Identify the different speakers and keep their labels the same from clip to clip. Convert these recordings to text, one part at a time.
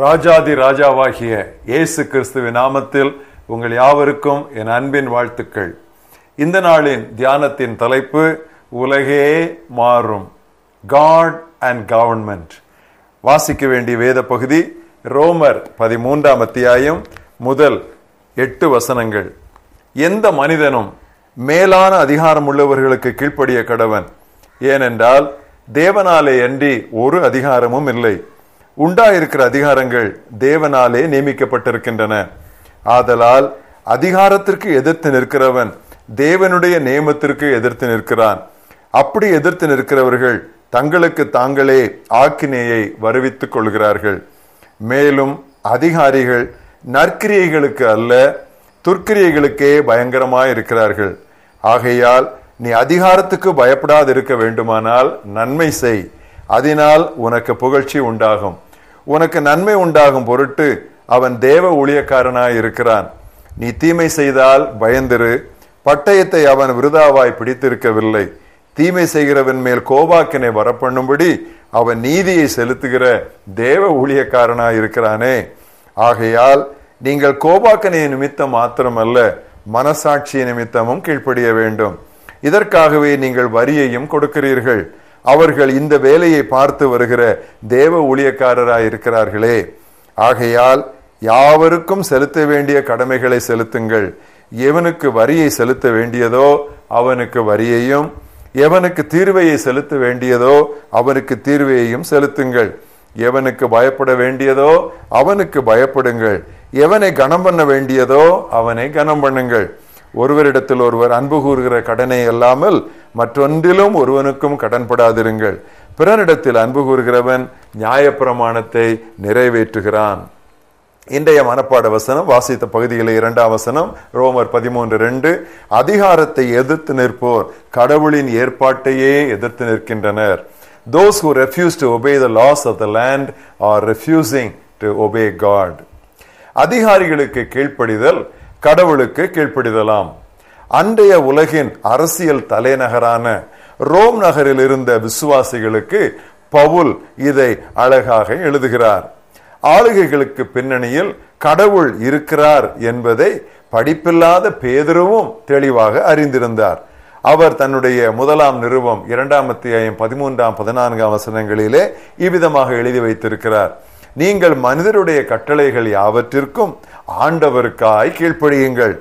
Speaker 1: ராஜாதி ராஜாவாகிய இயேசு கிறிஸ்துவின் நாமத்தில் உங்கள் யாவருக்கும் என் அன்பின் வாழ்த்துக்கள் இந்த நாளின் தியானத்தின் தலைப்பு உலகே மாறும் காட் அண்ட் கவர்மெண்ட் வாசிக்க வேண்டிய வேத பகுதி ரோமர் பதிமூன்றாம் அத்தியாயம் முதல் எட்டு வசனங்கள் எந்த மனிதனும் மேலான அதிகாரம் உள்ளவர்களுக்கு கீழ்ப்படிய கடவன் ஏனென்றால் தேவனாலே அன்றி ஒரு அதிகாரமும் இல்லை உண்டாயிருக்கிற அதிகாரங்கள் தேவனாலே நியமிக்கப்பட்டிருக்கின்றன ஆதலால் அதிகாரத்திற்கு எதிர்த்து நிற்கிறவன் தேவனுடைய நியமத்திற்கு எதிர்த்து நிற்கிறான் அப்படி எதிர்த்து நிற்கிறவர்கள் தங்களுக்கு தாங்களே ஆக்கினேயை வருவித்துக் கொள்கிறார்கள் மேலும் அதிகாரிகள் நற்கிரியைகளுக்கு அல்ல துர்க்கிரியைகளுக்கே பயங்கரமாக இருக்கிறார்கள் ஆகையால் நீ அதிகாரத்துக்கு பயப்படாது இருக்க வேண்டுமானால் நன்மை செய் அதனால் உனக்கு புகழ்ச்சி உண்டாகும் உனக்கு நன்மை உண்டாகும் பொருட்டு அவன் தேவ ஊழியக்காரனாய் இருக்கிறான் நீ தீமை செய்தால் பயந்திரு பட்டயத்தை அவன் விருதாவாய் பிடித்திருக்கவில்லை தீமை செய்கிறவன் மேல் கோபாக்கினை வரப்பண்ணும்படி அவன் நீதியை செலுத்துகிற தேவ ஊழியக்காரனாய் இருக்கிறானே ஆகையால் நீங்கள் கோபாக்கனை நிமித்தம் மாத்திரமல்ல மனசாட்சி நிமித்தமும் கீழ்ப்படிய வேண்டும் இதற்காகவே நீங்கள் வரியையும் கொடுக்கிறீர்கள் அவர்கள் இந்த வேலையை பார்த்து வருகிற தேவ ஊழியக்காரராய் இருக்கிறார்களே ஆகையால் யாவருக்கும் செலுத்த வேண்டிய கடமைகளை செலுத்துங்கள் எவனுக்கு வரியை செலுத்த வேண்டியதோ அவனுக்கு வரியையும் எவனுக்கு தீர்வையை செலுத்த வேண்டியதோ அவனுக்கு தீர்வையையும் செலுத்துங்கள் எவனுக்கு பயப்பட வேண்டியதோ அவனுக்கு பயப்படுங்கள் எவனை கனம் பண்ண வேண்டியதோ அவனை கனம் பண்ணுங்கள் ஒருவரிடத்தில் ஒருவர் அன்பு கூறுகிற கடனை அல்லாமல் மற்றொன்றிலும் ஒருவனுக்கும் கடன்படாதிருங்கள் பிறரிடத்தில் அன்பு கூறுகிறவன் நியாயப்பிரமாணத்தை நிறைவேற்றுகிறான் இன்றைய மனப்பாட வசனம் வாசித்த பகுதிகளில் இரண்டாம் வசனம் ரோமர் பதிமூன்று ரெண்டு அதிகாரத்தை எதிர்த்து நிற்போர் கடவுளின் ஏற்பாட்டையே எதிர்த்து நிற்கின்றனர் those who refuse to obey the laws of the land are refusing to obey god அதிகாரிகளுக்கு கீழ்ப்படிதல் கடவுளுக்கு கீழ்ப்படிதலாம் அன்றைய உலகின் அரசியல் தலைநகரான ரோம் நகரில் இருந்த விசுவாசிகளுக்கு பவுல் இதை அழகாக எழுதுகிறார் ஆளுகைகளுக்கு பின்னணியில் கடவுள் இருக்கிறார் என்பதை படிப்பில்லாத பேதருவும் தெளிவாக அறிந்திருந்தார் அவர் தன்னுடைய முதலாம் நிறுவம் இரண்டாம் அத்தியாயம் பதிமூன்றாம் பதினான்காம் வசனங்களிலே இவ்விதமாக எழுதி வைத்திருக்கிறார் நீங்கள் மனிதருடைய கட்டளைகள் யாவற்றிற்கும் ஆண்டவருக்காய் கீழ்ப்படியுங்கள்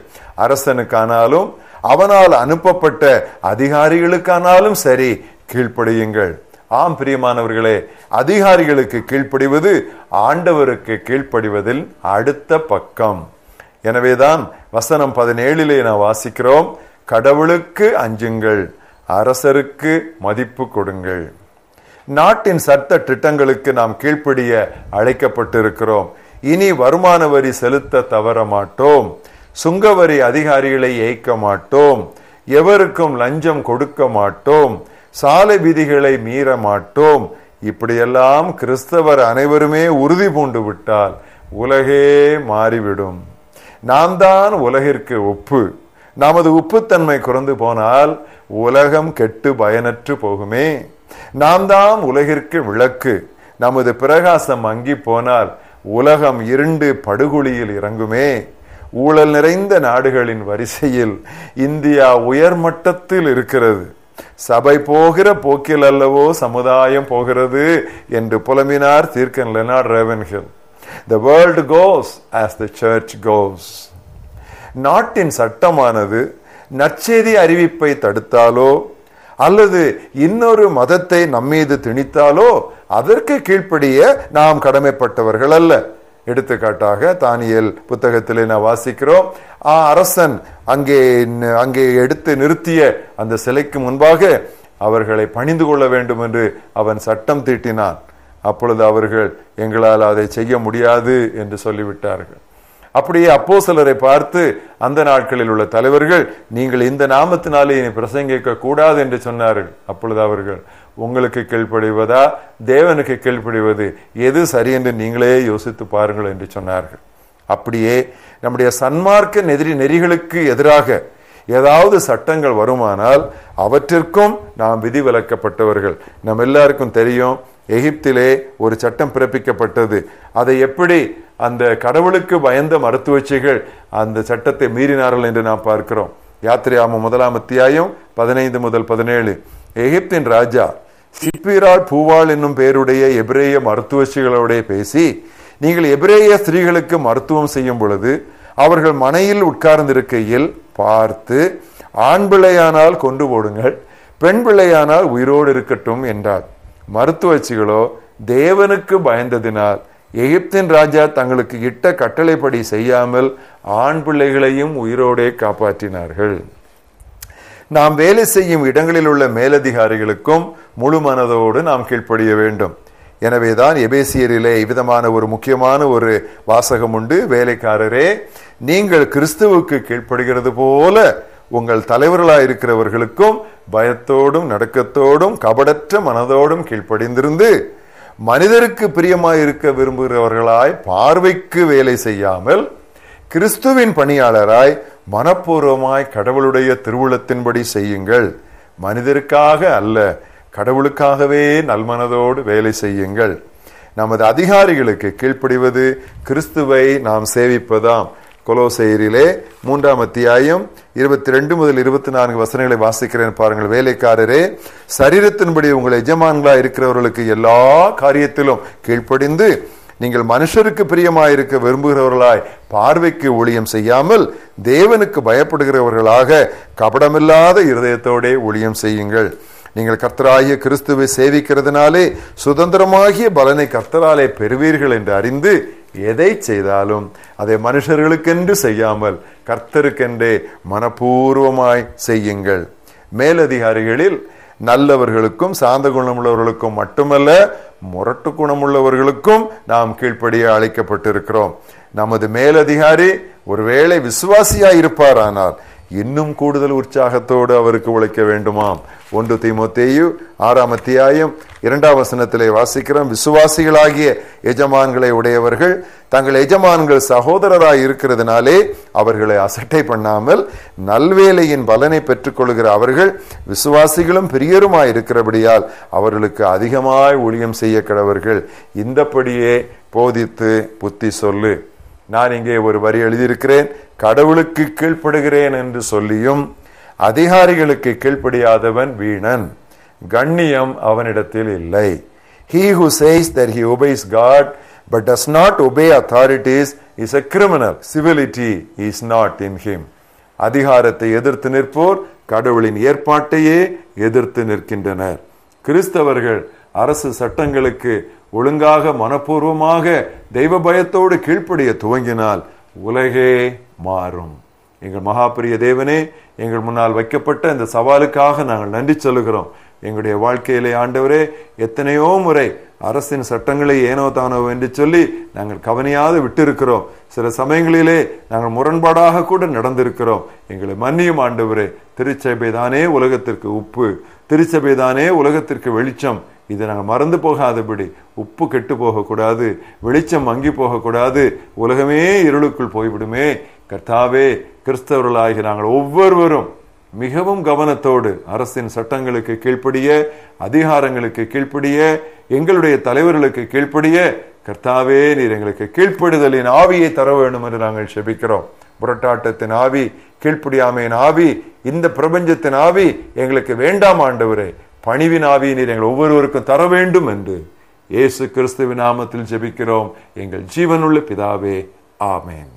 Speaker 1: அரசனுக்கானாலும் அவனால் அனுப்பப்பட்ட அதிகாரிகளுக்கானாலும் சரி கீழ்ப்படியுங்கள் ஆம் பிரியமானவர்களே அதிகாரிகளுக்கு கீழ்ப்படிவது ஆண்டவருக்கு கீழ்ப்படிவதில் அடுத்த பக்கம் எனவேதான் வசனம் பதினேழிலே நான் வாசிக்கிறோம் கடவுளுக்கு அஞ்சுங்கள் அரசருக்கு மதிப்பு கொடுங்கள் நாட்டின் சட்ட திட்டங்களுக்கு நாம் கீழ்ப்படிய அழைக்கப்பட்டிருக்கிறோம் இனி வருமான வரி செலுத்த தவற மாட்டோம் சுங்கவரி அதிகாரிகளை ஏய்க்க மாட்டோம் எவருக்கும் லஞ்சம் கொடுக்க மாட்டோம் சாலை விதிகளை மீற மாட்டோம் இப்படியெல்லாம் கிறிஸ்தவர் அனைவருமே உறுதி பூண்டு விட்டால் உலகே மாறிவிடும் நாம் தான் உலகிற்கு உப்பு நமது உப்புத்தன்மை குறைந்து போனால் உலகம் கெட்டு பயனற்று போகுமே நாம் தாம் உலகிற்கு விளக்கு நமது பிரகாசம் அங்கி போனால் உலகம் இருண்டு படுகொழியில் இறங்குமே ஊழல் நிறைந்த நாடுகளின் வரிசையில் இந்தியா உயர்மட்டத்தில் இருக்கிறது சபை போகிற போக்கில் அல்லவோ சமுதாயம் போகிறது என்று புலம்பினார் தீர்க்கன் Leonard Ravenhill the world goes as the church goes நாட்டின் சட்டமானது நற்செய்தி அறிவிப்பை தடுத்தாலோ அல்லது இன்னொரு மதத்தை நம்மீது திணித்தாலோ அதற்கு கீழ்ப்படிய நாம் கடமைப்பட்டவர்கள் அல்ல எடுத்துக்காட்டாக தானியல் புத்தகத்திலே நான் வாசிக்கிறோம் அரசன் அங்கே அங்கே எடுத்து நிறுத்திய அந்த சிலைக்கு முன்பாக அவர்களை பணிந்து கொள்ள வேண்டும் என்று அவன் சட்டம் தீட்டினான் அப்பொழுது அவர்கள் எங்களால் அதை செய்ய முடியாது என்று சொல்லிவிட்டார்கள் அப்படியே அப்போ சிலரை பார்த்து அந்த நாட்களில் உள்ள தலைவர்கள் நீங்கள் இந்த நாமத்தினாலே இனி பிரசங்கிக்க கூடாது என்று சொன்னார்கள் அப்பொழுது அவர்கள் உங்களுக்கு கீழ்படிவதா தேவனுக்கு கீழ்படிவது எது சரி என்று நீங்களே யோசித்து பாருங்கள் என்று சொன்னார்கள் அப்படியே நம்முடைய சன்மார்க்க நெதிரி நெறிகளுக்கு எதிராக ஏதாவது சட்டங்கள் வருமானால் அவற்றிற்கும் நாம் விதிவிலக்கப்பட்டவர்கள் நம் எல்லாருக்கும் தெரியும் எகிப்திலே ஒரு சட்டம் பிறப்பிக்கப்பட்டது அதை எப்படி அந்த கடவுளுக்கு பயந்த மருத்துவச்சிகள் அந்த சட்டத்தை மீறினார்கள் என்று நாம் பார்க்கிறோம் யாத்திரையாம முதலாம் அத்தியாயம் பதினைந்து முதல் பதினேழு எகிப்தின் ராஜா சிப்பிரால் பூவாள் என்னும் பெயருடைய எபிரேய மருத்துவச்சிகளோடைய பேசி நீங்கள் எபிரேய ஸ்திரீகளுக்கு மருத்துவம் செய்யும் பொழுது அவர்கள் மனையில் உட்கார்ந்திருக்கையில் பார்த்து ஆண் பிள்ளையானால் கொண்டு போடுங்கள் பெண் பிள்ளையானால் உயிரோடு இருக்கட்டும் என்றார் மருத்துவச்சிகளோ தேவனுக்கு பயந்ததினால் எகிப்தின் ராஜா தங்களுக்கு இட்ட கட்டளைப்படி செய்யாமல் ஆண் பிள்ளைகளையும் உயிரோடே காப்பாற்றினார்கள் நாம் வேலை செய்யும் இடங்களில் உள்ள மேலதிகாரிகளுக்கும் முழு மனதோடு நாம் கீழ்ப்படிய வேண்டும் எனவேதான் எபேசியரிலே இவ்விதமான ஒரு முக்கியமான ஒரு வாசகம் உண்டு வேலைக்காரரே நீங்கள் கிறிஸ்துவுக்கு கீழ்ப்படுகிறது போல உங்கள் தலைவர்களாக இருக்கிறவர்களுக்கும் பயத்தோடும் நடுக்கத்தோடும் கபடற்ற மனதோடும் கீழ்ப்படிந்திருந்து மனிதருக்கு பிரியமாய் இருக்க விரும்புகிறவர்களாய் பார்வைக்கு வேலை செய்யாமல் கிறிஸ்துவின் பணியாளராய் மனப்பூர்வமாய் கடவுளுடைய திருவுளத்தின்படி செய்யுங்கள் மனிதருக்காக அல்ல கடவுளுக்காகவே நல்மனதோடு வேலை செய்யுங்கள் நமது அதிகாரிகளுக்கு கீழ்ப்படிவது கிறிஸ்துவை நாம் சேவிப்பதாம் கொலோசெயரிலே மூன்றாம் அத்தியாயம் இருபத்தி ரெண்டு முதல் இருபத்தி நான்கு வசனங்களை வாசிக்கிறேன் பாருங்கள் வேலைக்காரரே சரீரத்தின்படி உங்கள் எஜமான்களா இருக்கிறவர்களுக்கு எல்லா காரியத்திலும் கீழ்ப்படிந்து நீங்கள் மனுஷருக்கு பிரியமாயிருக்க விரும்புகிறவர்களாய் பார்வைக்கு ஊழியம் செய்யாமல் தேவனுக்கு பயப்படுகிறவர்களாக கபடமில்லாத இருதயத்தோடே ஊழியம் செய்யுங்கள் நீங்கள் கர்த்தராகிய கிறிஸ்துவை சேவிக்கிறதுனாலே சுதந்திரமாகிய பலனை கர்த்தராலே பெறுவீர்கள் என்று அறிந்து எதை செய்தாலும் அதை மனுஷர்களுக்கென்று செய்யாமல் கர்த்தருக்கென்றே மனப்பூர்வமாய் செய்யுங்கள் மேலதிகாரிகளில் நல்லவர்களுக்கும் சாந்த குணமுள்ளவர்களுக்கும் மட்டுமல்ல முரட்டு குணமுள்ளவர்களுக்கும் நாம் கீழ்ப்படிய அழைக்கப்பட்டிருக்கிறோம் நமது மேலதிகாரி ஒருவேளை விசுவாசியாய் இருப்பாரானால் இன்னும் கூடுதல் உற்சாகத்தோடு அவருக்கு உழைக்க வேண்டுமாம் ஒன்று திமுத்தேயு ஆறாம் அத்தியாயம் இரண்டாம் வசனத்திலே வாசிக்கிறோம் விசுவாசிகளாகிய எஜமான்களை உடையவர்கள் தங்கள் எஜமான்கள் சகோதரராய் இருக்கிறதுனாலே அவர்களை அசட்டை பண்ணாமல் நல்வேலையின் பலனை பெற்றுக்கொள்கிற அவர்கள் விசுவாசிகளும் பெரியருமாய் இருக்கிறபடியால் அவர்களுக்கு அதிகமாய் ஊழியம் செய்ய கடவர்கள் இந்தப்படியே போதித்து புத்தி சொல்லு நான் இங்கே ஒரு வரி எழுதியிருக்கிறேன் கடவுளுக்கு கீழ்ப்படுகிறேன் என்று சொல்லியும் அதிகாரிகளுக்கு கீழ்படியாதவன் வீணன் கண்ணியம் அவனிடத்தில் இல்லை He who says that he obeys God but does not obey authorities is a criminal civility is not in him அதிகாரத்தை எதிர்த்து நிற்போர் கடவுளின் ஏற்பாட்டையே எதிர்த்து நிற்கின்றனர் கிறிஸ்தவர்கள் அரசு சட்டங்களுக்கு ஒழுங்காக மனப்பூர்வமாக தெய்வ பயத்தோடு கீழ்ப்படிய துவங்கினால் உலகே மாறும் எங்கள் மகாபிரிய தேவனே எங்கள் முன்னால் வைக்கப்பட்ட இந்த சவாலுக்காக நாங்கள் நன்றி சொல்லுகிறோம் எங்களுடைய வாழ்க்கையிலே ஆண்டவரே எத்தனையோ முறை அரசின் சட்டங்களை ஏனோ தானோ என்று சொல்லி நாங்கள் கவனியாது விட்டிருக்கிறோம் சில சமயங்களிலே நாங்கள் முரண்பாடாக கூட நடந்திருக்கிறோம் எங்களை மன்னியும் ஆண்டவரே திருச்சபைதானே உலகத்திற்கு உப்பு திருச்சபைதானே உலகத்திற்கு வெளிச்சம் இதை நாங்கள் மறந்து போகாதபடி உப்பு கெட்டு போகக்கூடாது வெளிச்சம் மங்கி போகக்கூடாது உலகமே இருளுக்குள் போய்விடுமே கர்த்தாவே கிறிஸ்தவர்களாகி நாங்கள் ஒவ்வொருவரும் மிகவும் கவனத்தோடு அரசின் சட்டங்களுக்கு கீழ்ப்படிய அதிகாரங்களுக்கு கீழ்ப்படிய எங்களுடைய தலைவர்களுக்கு கீழ்ப்படிய கர்த்தாவே நீர் எங்களுக்கு கீழ்ப்படுதலின் ஆவியை தர வேண்டும் என்று நாங்கள் செபிக்கிறோம் புரட்டாட்டத்தின் ஆவி கீழ்ப்படியாமையின் ஆவி இந்த பிரபஞ்சத்தின் ஆவி எங்களுக்கு வேண்டாம் ஆண்டவரே பணிவின் ஆவிய நீர் எங்கள் ஒவ்வொருவருக்கும் தர வேண்டும் என்று இயேசு கிறிஸ்துவின் நாமத்தில் ஜெபிக்கிறோம் எங்கள் ஜீவனுள்ள பிதாவே ஆமேன்